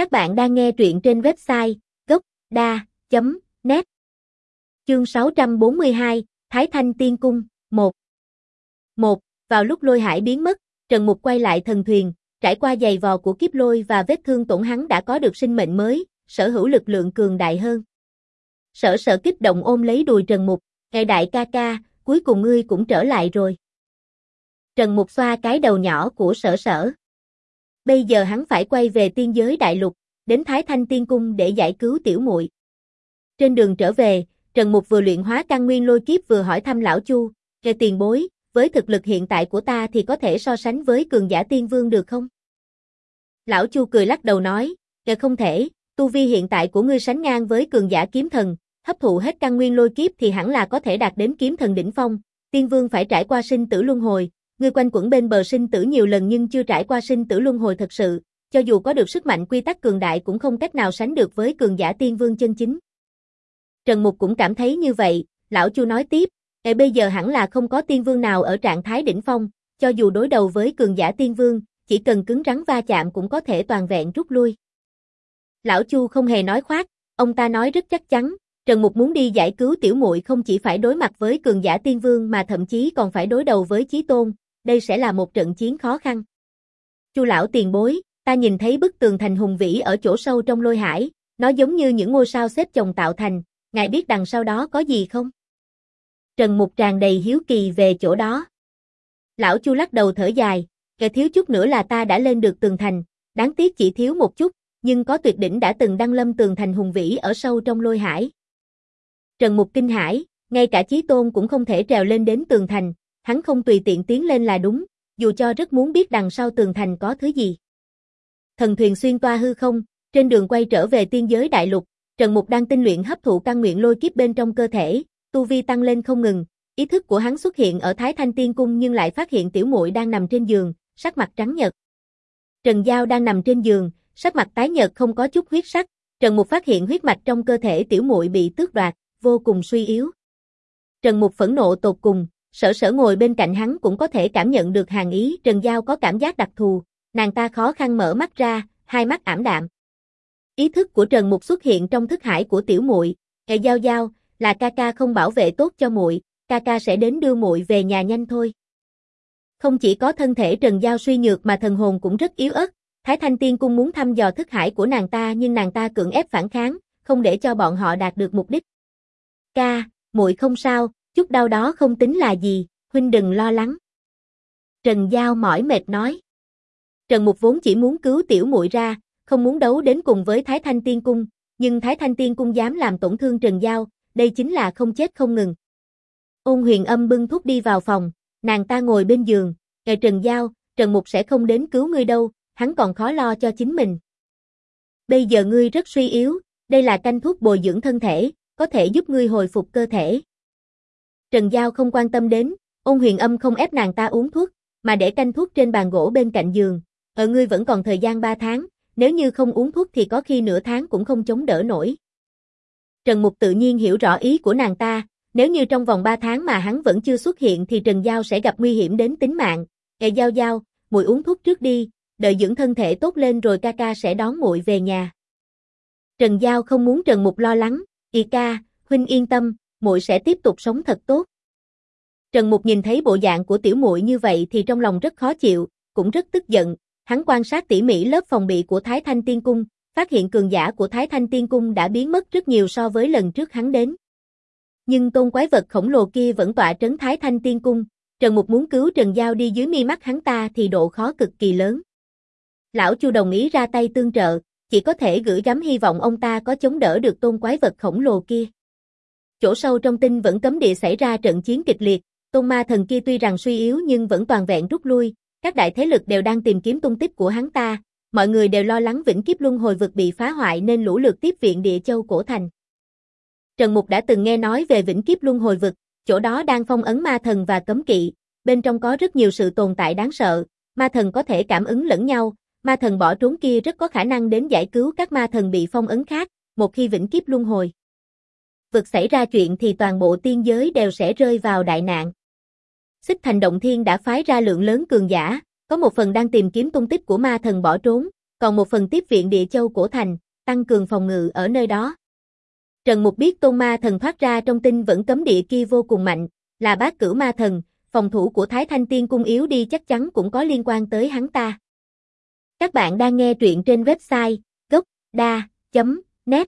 Các bạn đang nghe truyện trên website gốc.da.net Chương 642, Thái Thanh Tiên Cung, 1 1. Vào lúc lôi hải biến mất, Trần Mục quay lại thần thuyền, trải qua giày vò của kiếp lôi và vết thương tổn hắn đã có được sinh mệnh mới, sở hữu lực lượng cường đại hơn. Sở sở kích động ôm lấy đùi Trần Mục, nghe đại ca ca, cuối cùng ngươi cũng trở lại rồi. Trần Mục xoa cái đầu nhỏ của sở sở. Bây giờ hắn phải quay về tiên giới đại lục, đến Thái Thanh Tiên Cung để giải cứu tiểu muội. Trên đường trở về, Trần Mục vừa luyện hóa căn nguyên lôi kiếp vừa hỏi thăm lão Chu, "Kẻ tiền bối, với thực lực hiện tại của ta thì có thể so sánh với cường giả tiên vương được không? Lão Chu cười lắc đầu nói, "Kẻ không thể, tu vi hiện tại của ngươi sánh ngang với cường giả kiếm thần, hấp thụ hết căn nguyên lôi kiếp thì hẳn là có thể đạt đến kiếm thần đỉnh phong, tiên vương phải trải qua sinh tử luân hồi, ngươi quanh quẩn bên bờ sinh tử nhiều lần nhưng chưa trải qua sinh tử luân hồi thật sự, cho dù có được sức mạnh quy tắc cường đại cũng không cách nào sánh được với cường giả tiên vương chân chính. Trần Mục cũng cảm thấy như vậy, lão Chu nói tiếp, e bây giờ hẳn là không có tiên vương nào ở trạng thái đỉnh phong, cho dù đối đầu với cường giả tiên vương, chỉ cần cứng rắn va chạm cũng có thể toàn vẹn rút lui. Lão Chu không hề nói khoác, ông ta nói rất chắc chắn, Trần Mục muốn đi giải cứu tiểu muội không chỉ phải đối mặt với cường giả tiên vương mà thậm chí còn phải đối đầu với chí tôn, đây sẽ là một trận chiến khó khăn. Chu lão tiền bối, ta nhìn thấy bức tường thành hùng vĩ ở chỗ sâu trong lôi hải, nó giống như những ngôi sao xếp chồng tạo thành, ngài biết đằng sau đó có gì không? Trần Mục tràn đầy hiếu kỳ về chỗ đó. Lão Chu lắc đầu thở dài, kẻ thiếu chút nữa là ta đã lên được tường thành, đáng tiếc chỉ thiếu một chút, nhưng có tuyệt đỉnh đã từng đăng lâm tường thành hùng vĩ ở sâu trong lôi hải. Trần Mục kinh hãi, ngay cả Chí Tôn cũng không thể trèo lên đến tường thành, hắn không tùy tiện tiến lên là đúng, dù cho rất muốn biết đằng sau tường thành có thứ gì. Thần thuyền xuyên toa hư không, trên đường quay trở về tiên giới đại lục, Trần Mục đang tinh luyện hấp thụ căn nguyện lôi kiếp bên trong cơ thể, tu vi tăng lên không ngừng, ý thức của hắn xuất hiện ở Thái Thanh Tiên Cung nhưng lại phát hiện tiểu muội đang nằm trên giường, sắc mặt trắng nhợt. Trần Giao đang nằm trên giường, sắc mặt tái nhợt không có chút huyết sắc, Trần Mục phát hiện huyết mạch trong cơ thể tiểu muội bị tước đoạt, vô cùng suy yếu. Trần Mục phẫn nộ tột cùng, sở sở ngồi bên cạnh hắn cũng có thể cảm nhận được hàng ý, Trần Giao có cảm giác đặc thù, nàng ta khó khăn mở mắt ra, hai mắt ảm đạm. Ý thức của Trần Mục xuất hiện trong thức hải của tiểu muội, "Hệ Giao Giao, là ca ca không bảo vệ tốt cho muội, ca ca sẽ đến đưa muội về nhà nhanh thôi." Không chỉ có thân thể Trần Giao suy nhược mà thần hồn cũng rất yếu ớt, Thái Thanh Tiên Cung muốn thăm dò thức hải của nàng ta nhưng nàng ta cưỡng ép phản kháng, không để cho bọn họ đạt được mục đích. Ca, muội không sao, chút đau đó không tính là gì, huynh đừng lo lắng. Trần Giao mỏi mệt nói. Trần Mục vốn chỉ muốn cứu tiểu muội ra, không muốn đấu đến cùng với Thái Thanh Tiên Cung, nhưng Thái Thanh Tiên Cung dám làm tổn thương Trần Giao, đây chính là không chết không ngừng. Ôn huyền âm bưng thuốc đi vào phòng, nàng ta ngồi bên giường, ngày Trần Giao, Trần Mục sẽ không đến cứu ngươi đâu, hắn còn khó lo cho chính mình. Bây giờ ngươi rất suy yếu, đây là canh thuốc bồi dưỡng thân thể, có thể giúp ngươi hồi phục cơ thể. Trần Giao không quan tâm đến, ôn huyền âm không ép nàng ta uống thuốc, mà để canh thuốc trên bàn gỗ bên cạnh giường. Ở ngươi vẫn còn thời gian 3 tháng, nếu như không uống thuốc thì có khi nửa tháng cũng không chống đỡ nổi. Trần Mục tự nhiên hiểu rõ ý của nàng ta, nếu như trong vòng 3 tháng mà hắn vẫn chưa xuất hiện thì Trần Giao sẽ gặp nguy hiểm đến tính mạng. Ê Giao Giao, muội uống thuốc trước đi, đợi dưỡng thân thể tốt lên rồi ca ca sẽ đón muội về nhà. Trần Giao không muốn Trần Mục lo lắng, "Y ca, huynh yên tâm, muội sẽ tiếp tục sống thật tốt." Trần Mục nhìn thấy bộ dạng của tiểu muội như vậy thì trong lòng rất khó chịu, cũng rất tức giận, hắn quan sát tỉ mỉ lớp phòng bị của Thái Thanh Tiên Cung, phát hiện cường giả của Thái Thanh Tiên Cung đã biến mất rất nhiều so với lần trước hắn đến. Nhưng tôn quái vật khổng lồ kia vẫn tọa trấn Thái Thanh Tiên Cung, Trần Mục muốn cứu Trần Giao đi dưới mi mắt hắn ta thì độ khó cực kỳ lớn. Lão Chu đồng ý ra tay tương trợ, chỉ có thể gửi gắm hy vọng ông ta có chống đỡ được tôn quái vật khổng lồ kia. Chỗ sâu trong tinh vẫn cấm địa xảy ra trận chiến kịch liệt, tôn ma thần kia tuy rằng suy yếu nhưng vẫn toàn vẹn rút lui, các đại thế lực đều đang tìm kiếm tung tích của hắn ta, mọi người đều lo lắng vĩnh kiếp luân hồi vực bị phá hoại nên lũ lượt tiếp viện địa châu cổ thành. Trần Mục đã từng nghe nói về vĩnh kiếp luân hồi vực, chỗ đó đang phong ấn ma thần và cấm kỵ, bên trong có rất nhiều sự tồn tại đáng sợ, ma thần có thể cảm ứng lẫn nhau, ma thần bỏ trốn kia rất có khả năng đến giải cứu các ma thần bị phong ấn khác, một khi vĩnh kiếp luân hồi. Vực xảy ra chuyện thì toàn bộ tiên giới đều sẽ rơi vào đại nạn. Xích thành động thiên đã phái ra lượng lớn cường giả, có một phần đang tìm kiếm tung tích của ma thần bỏ trốn, còn một phần tiếp viện địa châu cổ thành, tăng cường phòng ngự ở nơi đó. Trần Mục biết tôn ma thần thoát ra trong tinh vẫn cấm địa kia vô cùng mạnh, là bác cửu ma thần, phòng thủ của Thái Thanh Tiên Cung yếu đi chắc chắn cũng có liên quan tới hắn ta. Các bạn đang nghe truyện trên website gocda.net